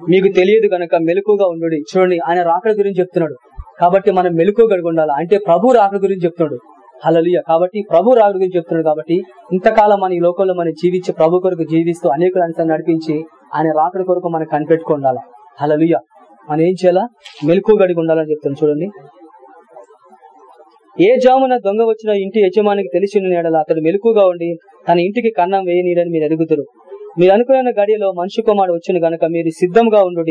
Speaker 1: మీకు తెలియదు గనక మెలకుగా ఉండు చూడండి ఆయన రాకడ గురించి చెప్తున్నాడు. కాబట్టి మనం మెలకుగా కలిగి ఉండాలి? అంటే ప్రభు రాకడ గురించి చెప్తున్నాడు. హలలియ కాబట్టి ప్రభు రాడు గురించి చెప్తున్నాడు కాబట్టి ఇంతకాలం మన ఈ లోకంలో మనం జీవించి ప్రభు కొరకు జీవిస్తూ అనేక అంశాలు నడిపించి ఆయన రాకడ కొరకు మనం కనిపెట్టుకుండాలి హలలియ మనం ఏం చేయాలా? మెలకు గడిగి ఉండాలని చెప్తాను. చూడండి. ఏ జామున దొంగ వచ్చిన ఇంటి యజమానికి తెలిసిన నేడల అతడు మెలకుగా ఉండి తన ఇంటికి కన్నం వేయనీడని మీరు ఎదుగుతారు మీరు అనుకున్న గడియలో మనిషి కుమారుడు వచ్చిన గనక మీరు సిద్ధంగా ఉండు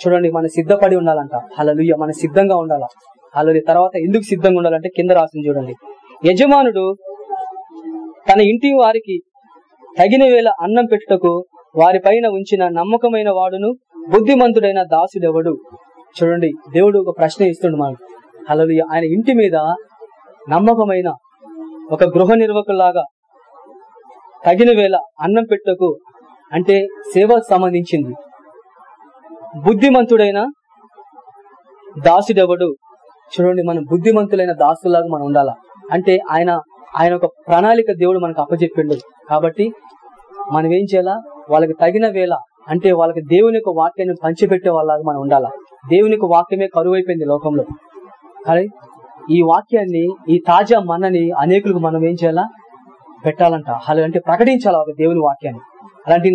Speaker 1: చూడండి మన సిద్ధపడి ఉండాలంట. హలలుయ్య మన సిద్ధంగా ఉండాలా? హలలు తర్వాత ఎందుకు సిద్ధంగా ఉండాలంటే కింద రాసింది చూడండి. యజమానుడు తన ఇంటి వారికి తగిన వేళ అన్నం పెట్టుటకు వారి పైన ఉంచిన నమ్మకమైన వాడును బుద్ధిమంతుడైన దాసుడెవడు? చూడండి దేవుడు ఒక ప్రశ్న ఇస్తుండు మనకు హలలు ఆయన ఇంటి మీద నమ్మకమైన ఒక గృహ నిర్వకులాగా తగిన వేళ అన్నం పెట్టకు అంటే సేవకు సంబంధించింది. బుద్ధిమంతుడైన దాసుడెవడు? చూడండి మనం బుద్ధిమంతులైన దాసులాగా మనం ఉండాలా? అంటే ఆయన ఆయన ఒక ప్రణాళిక దేవుడు మనకు అప్పచెప్పిండు. కాబట్టి మనం ఏం చేయాలా? వాళ్ళకి తగిన వేళ అంటే వాళ్ళకి దేవుని యొక్క వాక్యాన్ని పంచిపెట్టే వాళ్ళగా మనం ఉండాలా? దేవుని యొక్క వాక్యమే కరువు అయిపోయింది లోకంలో. కానీ ఈ వాక్యాన్ని ఈ తాజా మన్నని అనేకులకు మనం ఏం చేయాలా? పెట్టాలంట. అలా అంటే ప్రకటించాలా ఒక దేవుని వాక్యాన్ని? అలాంటి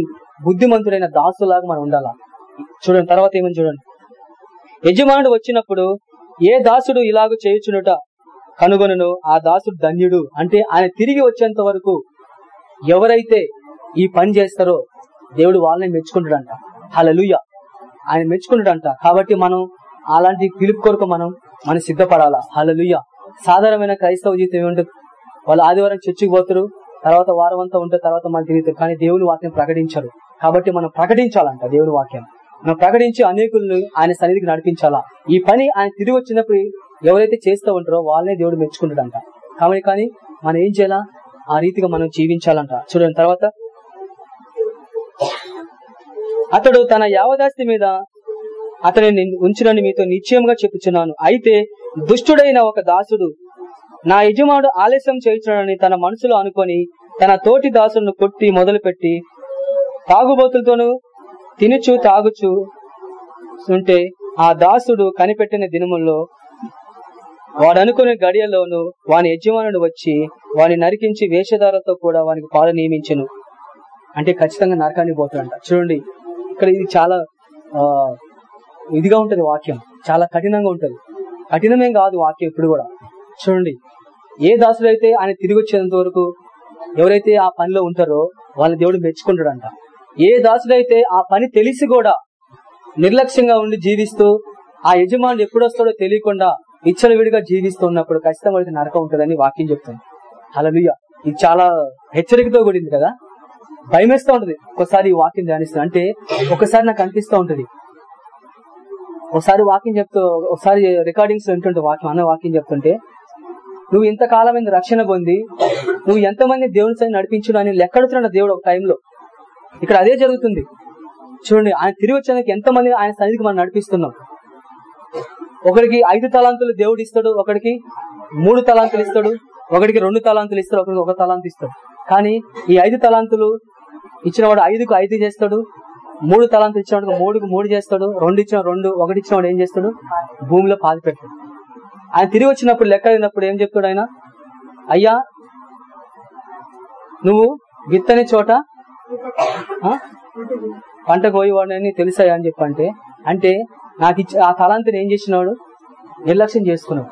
Speaker 1: బుద్ధిమంతుడైన దాసులాగా మనం ఉండాలా? చూడండి తర్వాత ఏమని చూడండి? యజమానుడు వచ్చినప్పుడు ఏ దాసుడు ఇలాగ చేయుచునుట కనుగొనను ఆ దాసుడు ధన్యుడు అంటే ఆయన తిరిగి వచ్చేంత వరకు ఎవరైతే ఈ పని చేస్తారో దేవుడు వాళ్ళని మెచ్చుకుంటాడంట. హలలుయ ఆయన మెచ్చుకుంటాడంట. కాబట్టి మనం అలాంటి పిలుపు కొరకు మనం మనం సిద్ధపడాలా? హలలుయ సాధారణమైన క్రైస్తవ జీవితం ఏమిటి వాళ్ళు ఆదివారం చర్చికి పోతారు తర్వాత వారం అంతా ఉంటే తర్వాత మన తిరుగుతారు. కానీ దేవుని వాక్యం ప్రకటించరు. కాబట్టి మనం ప్రకటించాలంట దేవుని వాక్యం. ప్రకటించి అనేకులను ఆయన సన్నిధికి నడిపించాలా? ఈ పని ఆయన తిరిగి వచ్చినప్పుడు ఎవరైతే చేస్తూ ఉంటారో వాళ్ళనే దేవుడు మెచ్చుకుంటాడంట. కాబట్టి కానీ మనం ఏం చేయాలా? ఆ రీతిగా మనం జీవించాలంట. చూడండి తర్వాత. అతడు తన యావదాస్తి మీద అతనిని ఉంచునని మీతో నిశ్చయంగా చెప్పుచున్నాను. అయితే దుష్టుడైన ఒక దాసుడు నా యజమానుడు ఆలస్యం చేయించునని తన మనసులో అనుకొని తన తోటి దాసులను కొట్టి మొదలుపెట్టి తాగుబోతులతోనూ తినుచు తాగుచు ఉంటే ఆ దాసుడు కనిపెట్టిన దినముల్లో వాడనుకునే గడియలోను వాని యజమానుడు వచ్చి వాని నరికించి వేషధారతో కూడా వానికి పాలు నియమించను. అంటే ఖచ్చితంగా నరకానికి పోతాడంట. చూడండి ఇక్కడ ఇది చాలా ఆ ఇదిగా ఉంటది వాక్యం. చాలా కఠినంగా ఉంటది. కఠినమేం కాదు వాక్యం ఇప్పుడు కూడా. చూడండి ఏ దాసుడైతే ఆయన తిరిగి వచ్చేంత వరకు ఎవరైతే ఆ పనిలో ఉంటారో వాళ్ళ దేవుడు మెచ్చుకుంటాడంట. ఏ దాసుడైతే ఆ పని తెలిసి కూడా నిర్లక్ష్యంగా ఉండి జీవిస్తూ ఆ యజమానుడు ఎప్పుడు వస్తాడో తెలియకుండా విడిగా జీవిస్తున్నప్పుడు ఖచ్చితంగా నరకం ఉంటుందని వాక్యం చెప్తుంది. హలలుయ ఇది చాలా హెచ్చరికతో కూడింది కదా? భయమేస్తూ ఉంటది. ఒకసారి ఈ వాక్యం ధ్యానిస్తుంది అంటే ఒకసారి నాకు అనిపిస్తూ ఉంటది. ఒకసారి వాక్యం చెప్తూ ఒకసారి రికార్డింగ్స్ వింటుంటే వాక్యం అన్న వాక్యం చెప్తుంటే నువ్వు ఇంతకాలమైన రక్షణ పొంది నువ్వు ఎంతమంది దేవుని సైన్ నడిపించు అని లెక్కడుతున్నాడు దేవుడు ఒక టైంలో ఇక్కడ అదే జరుగుతుంది. చూడండి ఆయన తిరిగి వచ్చేందుకు ఎంతమంది ఆయన సన్నిధికి మనం నడిపిస్తున్నాం. ఒకరికి ఐదు తలాంతులు దేవుడు ఇస్తాడు ఒకడికి మూడు తలాంతులు ఇస్తాడు ఒకరికి రెండు తలాంతులు ఇస్తాడు ఒకరికి ఒక తలాంతు ఇస్తాడు. కానీ ఈ ఐదు తలాంతులు ఇచ్చిన వాడు ఐదుకు ఐదు చేస్తాడు మూడు తలాంతులు ఇచ్చిన వాడు మూడుకు మూడు చేస్తాడు రెండు ఇచ్చిన రెండు ఒకటి ఇచ్చిన వాడు ఏం చేస్తాడు? భూమిలో పాతి పెడతాడు ఆయన తిరిగి వచ్చినప్పుడు లెక్క అయినప్పుడు ఏం చెప్తాడు ఆయన? అయ్యా నువ్వు విత్తని చోట పంట కోయేవాడని తెలుసా అని చెప్పంటే అంటే నాకు ఇచ్చి ఆ తలాంతిని ఏం చేసినాడు? నిర్లక్ష్యం చేసుకున్నాడు.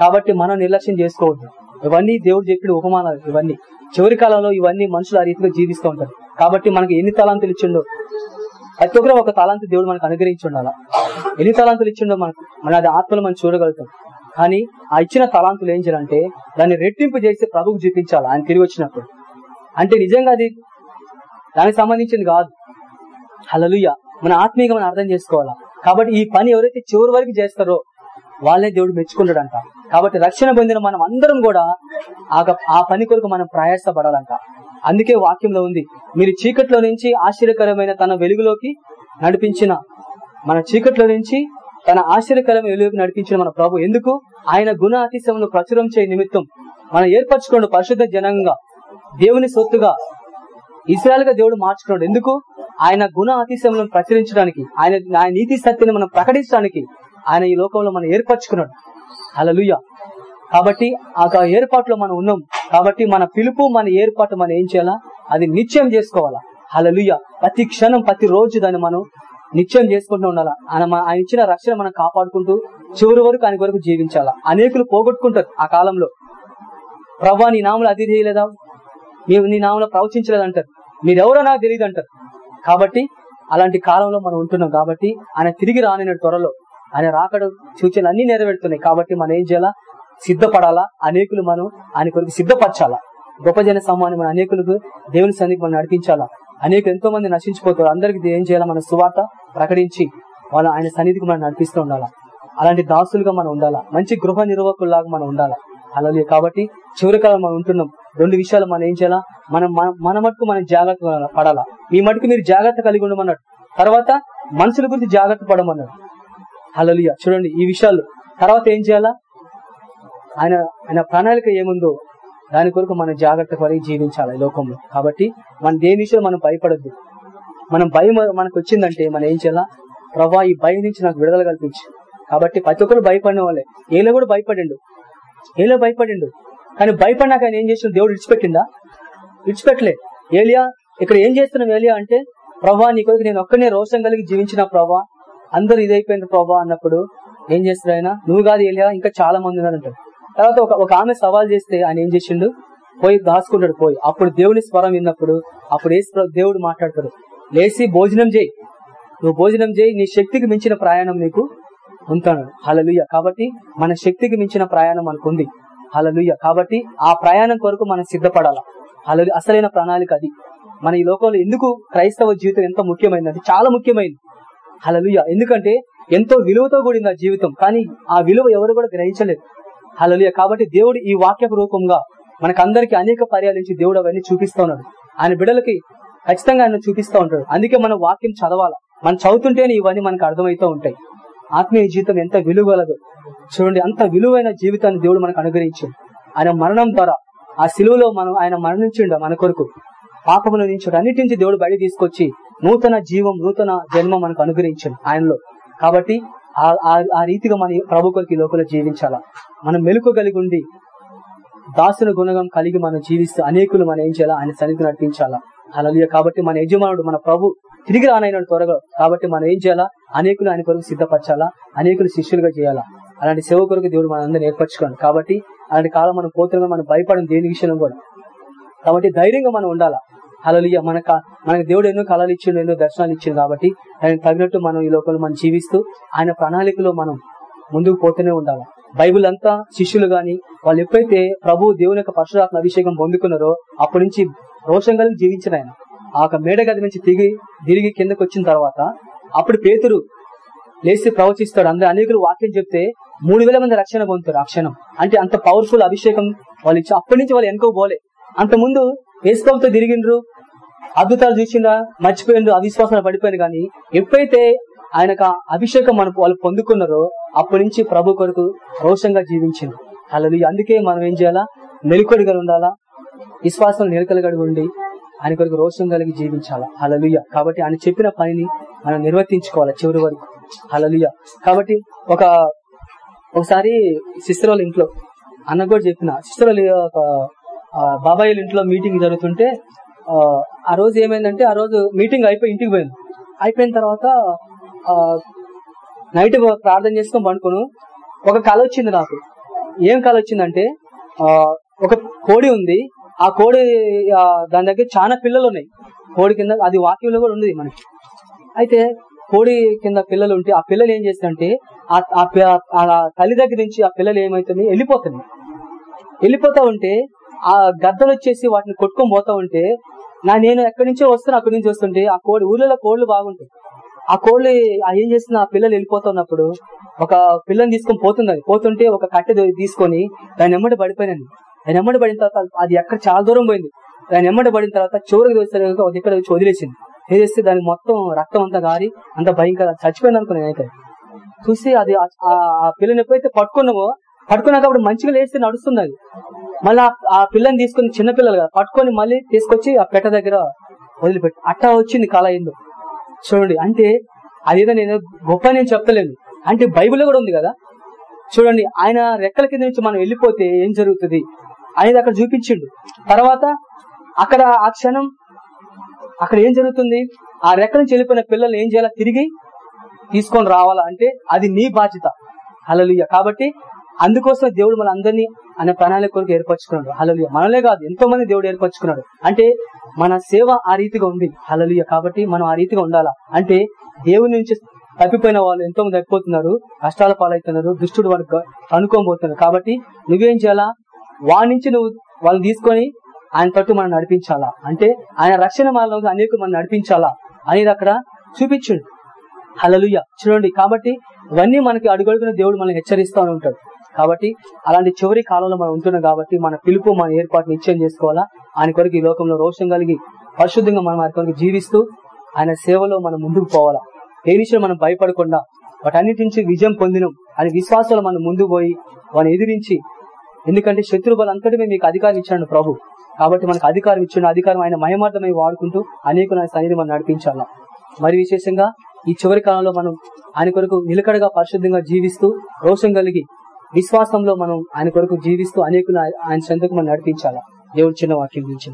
Speaker 1: కాబట్టి మనం నిర్లక్ష్యం చేసుకోవద్దు. ఇవన్నీ దేవుడు చెప్పిన ఉపమానాలు ఇవన్నీ. చివరి కాలంలో ఇవన్నీ మనుషులు ఆ రీతిగా జీవిస్తూ ఉంటారు. కాబట్టి మనకి ఎన్ని తలాంతులు ఇచ్చిండో ప్రతి ఒక్కరూ ఒక తలాంతి దేవుడు మనకు అనుగ్రహించుండాల? ఎన్ని తలాంతులు ఇచ్చిండో మనకు మన అది ఆత్మలు మనం చూడగలుగుతాం. కానీ ఆ ఇచ్చిన తలాంతులు ఏం చేయాలంటే దాన్ని రెట్టింపు చేసి ప్రభుకు చూపించాలి? ఆయన తిరిగి వచ్చినప్పుడు. అంటే నిజంగా అది దానికి సంబంధించింది కాదు. హలలుయ మన ఆత్మీయంగా మనం అర్థం చేసుకోవాలా? కాబట్టి ఈ పని ఎవరైతే చివరి వరకు చేస్తారో వాళ్ళనే దేవుడు మెచ్చుకుంటాడంట. కాబట్టి రక్షణ పొందిన మనం అందరం కూడా ఆ పని కొరకు మనం ప్రయాసపడాలంట. అందుకే వాక్యంలో ఉంది మీరు చీకట్లో నుంచి ఆశ్చర్యకరమైన తన వెలుగులోకి నడిపించిన మన చీకట్లో నుంచి తన ఆశ్చర్యకరమైన వెలుగులోకి నడిపించిన మన ప్రభు. ఎందుకు? ఆయన గుణ అతిశయమును ప్రచురం చేయ నిమిత్తం. మనం ఏర్పరచుకోండి పరిశుద్ధ జనంగా దేవుని సొత్తుగా ఇస్రాయల్గా దేవుడు మార్చుకున్నాడు. ఎందుకు? ఆయన గుణ అతిశయములను ప్రచురించడానికి ఆయన ఆయన నీతి సత్యాన్ని మనం ప్రకటించడానికి ఆయన ఈ లోకంలో మనం ఏర్పరచుకున్నాడు. హల్లెలూయ. కాబట్టి ఆ ఏర్పాటులో మనం ఉన్నాం. కాబట్టి మన పిలుపు మన ఏర్పాటు మనం ఏం చేయాలా? అది నిశ్చయం చేసుకోవాలా? హల్లెలూయ. ప్రతి క్షణం ప్రతి రోజు దాన్ని మనం నిశ్చయం చేసుకుంటూ ఉండాలా? ఆయన మన- ఆయన ఇచ్చిన రక్షణ మనం కాపాడుకుంటూ చివరి వరకు ఆయన వరకు జీవించాలా? అనేకులు పోగొట్టుకుంటారు ఆ కాలంలో. ప్రభా నీ నామలు అది చేయలేదా? నీ నామలో ప్రవచించలేదంటారు. మీరెవరో నాకు తెలియదు అంటారు కాబట్టి అలాంటి కాలంలో మనం ఉంటున్నాం కాబట్టి ఆయన తిరిగి రానిన త్వరలో. ఆయన రాకడ సూచనలు అన్ని నెరవేరుతున్నాయి కాబట్టి మనం ఏం చేయాలా? సిద్ధపడాలా? అనేకులు మనం ఆయన కొరకు సిద్ధపరచాలా? గొప్ప జన సమాన్ని మన అనేకులకు దేవుని సన్నిధికి మనం నడిపించాలా? అనేక ఎంతో మంది నశించిపోతారు. అందరికి ఏం చేయాలా? మన సువార్త ప్రకటించి వాళ్ళ ఆయన సన్నిధికి మనం నడిపిస్తూ ఉండాలా? అలాంటి దాసులుగా మనం ఉండాలా? మంచి గృహ నిర్వాహకుల్లాగా మనం ఉండాలా? అలాగే కాబట్టి చివరి కాలం మనం ఉంటున్నాం. రెండు విషయాలు మనం ఏం చేయాలా? మనం మన- మన మటుకు మనం జాగ్రత్త పడాలా? మీ మటుకు మీరు జాగ్రత్త కలిగి ఉండమన్నాడు. తర్వాత మనుషుల గురించి జాగ్రత్త పడమన్నాడు. అలలియ చూడండి ఈ విషయాలు. తర్వాత ఏం చేయాలా? ఆయన ఆయన ప్రణాళిక ఏముందో దాని కొరకు మనం జాగ్రత్త పడి జీవించాలి ఈ లోకంలో. కాబట్టి మన దేని విషయంలో మనం భయపడద్దు. మనం భయం మనకు వచ్చిందంటే మనం ఏం చేయాలా? ప్రభా ఈ భయం నుంచి నాకు విడుదల కల్పించు. కాబట్టి ప్రతి ఒక్కరు భయపడిన వాళ్ళే. ఏలో కూడా భయపడిండు. ఏలో భయపడిండు? కానీ భయపడినాక ఆయన ఏం చేసిన దేవుడు విడిచిపెట్టిందా? విడిచిపెట్టలే. ఏలియా ఇక్కడ ఏం చేస్తున్నావు ఏలియా అంటే ప్రభా నీ కొరకు నేను ఒక్కనే రోషం కలిగి జీవించిన ప్రభా అందరు ఇదైపోయిన ప్రభా అన్నప్పుడు ఏం చేస్తారు ఆయన? నువ్వు కాదు ఏలియా ఇంకా చాలా మంది ఉన్నారు తర్వాత ఒక ఒక ఆమె సవాల్ చేస్తే ఆయన ఏం చేసిండు? పోయి దాచుకుంటాడు పోయి. అప్పుడు దేవుని స్వరం విన్నప్పుడు అప్పుడు యేసు దేవుడు మాట్లాడతాడు. లేచి భోజనం చేయి. నువ్వు భోజనం చేయి నీ శక్తికి మించిన ప్రయాణం నీకు ఉంటాను హలలుయ కాబట్టి మన శక్తికి మించిన ప్రయాణం మనకుంది. ఉంది కాబట్టి ఆ ప్రయాణం కొరకు మనం సిద్ధపడాల? హలలు అసలైన ప్రణాళిక అది. మన ఈ లోకంలో ఎందుకు క్రైస్తవ జీవితం ఎంత ముఖ్యమైనది చాలా ముఖ్యమైనది హలలుయ ఎందుకంటే ఎంతో విలువతో కూడింది ఆ జీవితం. కానీ ఆ విలువ ఎవరు కూడా గ్రహించలేదు. హలలుయ కాబట్టి దేవుడు ఈ వాక్యపు రూపంగా మనకందరికి అనేక పర్యాలించి దేవుడు అవన్నీ చూపిస్తూ ఉన్నాడు. ఆయన బిడలకి ఖచ్చితంగా ఆయన చూపిస్తూ ఉంటాడు. అందుకే మనం వాక్యం చదవాలా? మనం చదువుతుంటేనే ఇవన్నీ మనకు అర్థమవుతూ ఉంటాయి. ఆత్మీయ జీవితం ఎంత విలువలదు. చూడండి అంత విలువైన జీవితాన్ని దేవుడు మనకు అనుగ్రహించింది ఆయన మరణం ద్వారా ఆ సిలువలో మనం ఆయన మరణించిండు మన కొరకు. పాపముల నుంచి అన్నిటి నుంచి దేవుడు బయట తీసుకొచ్చి నూతన జీవం నూతన జన్మ మనకు అనుగ్రహించింది ఆయనలో. కాబట్టి ఆ- రీతిగా మన ప్రభు కొరకు ఈ లోపల జీవించాలా. మనం మెలకు కలిగి ఉండి దాసుల గుణగం కలిగి మనం జీవిస్తూ అనేకులు మనం ఏం చేయాలా? ఆయన సన్నిధి నడిపించాలా. అలా కాబట్టి మన యజమానుడు మన ప్రభు తిరిగి రానైన త్వరగా. కాబట్టి మనం ఏం చేయాలా? అనేకులు ఆయన కొరకు సిద్ధపరచాలా? అనేకులు శిష్యులుగా చేయాలా? అలాంటి సేవ కొరకు దేవుడు మనందరూ ఏర్పరచుకోండి కాబట్టి అలాంటి కాలం మనం పోతున్నా మనం భయపడం దేని విషయంలో కూడా. కాబట్టి ధైర్యంగా మనం ఉండాలా? అలలియ మనక మనకు దేవుడు ఎన్నో కళలు ఇచ్చిండు ఎన్నో దర్శనాలు ఇచ్చిండు కాబట్టి ఆయన తగినట్టు మనం ఈ లోకంలో మనం జీవిస్తూ ఆయన ప్రణాళికలో మనం ముందుకు పోతూనే ఉండాలి? బైబుల్ అంతా శిష్యులు గాని వాళ్ళు ఎప్పుడైతే ప్రభు దేవుని యొక్క పరశురాత్మ అభిషేకం పొందుకున్నారో అప్పటి నుంచి రోషం కలిగి జీవించిన ఆయన. ఆ మేడ గది నుంచి తిరిగి తిరిగి కిందకు వచ్చిన తర్వాత అప్పుడు పేతురు లేచి ప్రవచిస్తాడు. అందరు అనేకులు వాక్యం చెప్తే మూడు వేల మంది రక్షణ పొందుతారు. రక్షణం అంటే అంత పవర్ఫుల్ అభిషేకం వాళ్ళు ఇచ్చి అప్పటి నుంచి వాళ్ళు వెనుకో పోలే. అంత ముందు ఏసుకవుతో తిరిగిండ్రు అద్భుతాలు చూసిందా మర్చిపోయిండ్రు అవిశ్వాసాలు పడిపోయింది కానీ ఎప్పుడైతే ఆయనకు ఆ అభిషేకం మనకు వాళ్ళు పొందుకున్నారో అప్పటి నుంచి ప్రభు కొరకు రోషంగా జీవించింది అలా అందుకే మనం ఏం చేయాలా? నెలకొడిగా ఉండాలా? విశ్వాసం నిలకలగడి ఉండి ఆయన కొరకు రోషం కలిగి జీవించాలా? హలలుయ కాబట్టి ఆయన చెప్పిన పనిని మనం నిర్వర్తించుకోవాలి చివరి వరకు? హలలుయ కాబట్టి ఒక ఒకసారి సిస్టర్ వాళ్ళ ఇంట్లో అన్న కూడా చెప్పిన సిస్టర్ ఒక బాబాయిల బాబాయ్ వాళ్ళ ఇంట్లో మీటింగ్ జరుగుతుంటే ఆ, ఆ రోజు ఏమైందంటే ఆ రోజు మీటింగ్ అయిపోయి ఇంటికి పోయింది. అయిపోయిన తర్వాత నైట్ ప్రార్థన చేసుకొని పండుకోను ఒక కళ వచ్చింది నాకు. ఏం కళ వచ్చిందంటే ఆ, ఒక కోడి ఉంది ఆ కోడి దాని దగ్గర చాలా పిల్లలు ఉన్నాయి కోడి కింద అది వాక్యంలో కూడా ఉంది మనకి. అయితే కోడి కింద పిల్లలు ఉంటే ఆ పిల్లలు ఏం చేస్తుంటే ఆ ఆ పి- ఆ తల్లి దగ్గర నుంచి ఆ పిల్లలు ఏమవుతుంది వెళ్ళిపోతుంది. వెళ్ళిపోతా ఉంటే ఆ గద్దలు వచ్చేసి వాటిని కొట్టుకొని పోతా ఉంటే నా నేను ఎక్కడి నుంచో వస్తున్నా అక్కడి నుంచి వస్తుంటే ఆ కోడి ఊళ్ళలో కోళ్ళు బాగుంటాయి. ఆ కోళ్ళు ఆ ఏం చేస్తున్న ఆ పిల్లలు వెళ్ళిపోతున్నప్పుడు ఒక పిల్లని తీసుకొని పోతుంది. పోతుంటే ఒక కట్టె తీసుకొని దాని ఎమ్మడి పడిపోయినాను ఆయన ఎమ్మడి పడిన తర్వాత అది ఎక్కడ చాలా దూరం పోయింది. దాని ఎమ్మడి పడిన తర్వాత చివరికి వచ్చేసరికి ఒక ఇక్కడ వచ్చి వదిలేసింది. వదిలేస్తే దానికి మొత్తం రక్తం అంతా గారి అంత భయంకర చచ్చిపోయింది అనుకున్నాను అయితే చూసి అది ఆ- పిల్లని ఎప్పుడైతే పట్టుకున్నామో పట్టుకున్నాక అప్పుడు మంచిగా లేస్తే నడుస్తుంది అది మళ్ళీ ఆ- పిల్లని తీసుకుని చిన్న పిల్లలు కదా పట్టుకొని మళ్ళీ తీసుకొచ్చి ఆ పెట్ట దగ్గర వదిలిపెట్టి. అట్టా వచ్చింది కళ ఏందో. చూడండి అంటే అదేదో నేను గొప్ప నేను చెప్తలేను అంటే బైబిల్ కూడా ఉంది కదా. చూడండి ఆయన రెక్కల కింద నుంచి మనం వెళ్ళిపోతే ఏం జరుగుతుంది? అనేది అక్కడ చూపించిండు. తర్వాత అక్కడ ఆ క్షణం అక్కడ ఏం జరుగుతుంది? ఆ రెక్కల నుంచి వెళ్ళిపోయిన పిల్లల్ని ఏం చేయాలా? తిరిగి తీసుకొని రావాలా? అంటే అది నీ బాధ్యత. హలలుయ కాబట్టి అందుకోసం దేవుడు మన అందరినీ అనే ప్రణాళిక కొరకు ఏర్పరచుకున్నాడు. హలలుయ మనలే కాదు ఎంతో మంది దేవుడు ఏర్పరచుకున్నాడు. అంటే మన సేవ ఆ రీతిగా ఉంది. హలలుయ కాబట్టి మనం ఆ రీతిగా ఉండాలా? అంటే దేవుని నుంచి తప్పిపోయిన వాళ్ళు ఎంతో మంది తప్పిపోతున్నారు కష్టాల పాలవుతున్నారు దుష్టుడు వాళ్ళకి అనుకోబోతున్నారు కాబట్టి నువ్వేం చేయాలా? వాడి నుంచి నువ్వు వాళ్ళని తీసుకొని ఆయన తట్టు మనం నడిపించాలా? అంటే ఆయన రక్షణ మార్గంలో అనేక మనం నడిపించాలా? అనేది అక్కడ చూపించండి. హలలుయ చూడండి కాబట్టి ఇవన్నీ మనకి అడుగడుగున దేవుడు మనల్ని హెచ్చరిస్తూ ఉంటాడు. కాబట్టి అలాంటి చివరి కాలంలో మనం ఉంటున్నాం కాబట్టి మన పిలుపు మన ఏర్పాటు నిశ్చయం చేసుకోవాలా? ఆయన కొరకు ఈ లోకంలో రోషం కలిగి పరిశుద్ధంగా మనం ఆయన కొరకు జీవిస్తూ ఆయన సేవలో మనం ముందుకు పోవాలా? ఏ విషయం మనం భయపడకుండా వాటన్నిటి నుంచి విజయం పొందినం అని విశ్వాసంలో మనం ముందు పోయి వాడిని ఎదిరించి ఎందుకంటే శత్రు అంతటి మీకు అధికారం ఇచ్చాడు ప్రభు. కాబట్టి మనకు అధికారం ఇచ్చిన అధికారం ఆయన మయమార్థమై వాడుకుంటూ అనేక సన్నిధి మనం నడిపించాలా. మరి విశేషంగా ఈ చివరి కాలంలో మనం ఆయన కొరకు నిలకడగా పరిశుద్ధంగా జీవిస్తూ రోషం కలిగి విశ్వాసంలో మనం ఆయన కొరకు జీవిస్తూ అనేకులు ఆయన చెంతకు మనం నడిపించాలా. దేవుడు చిన్న వాక్యం గురించి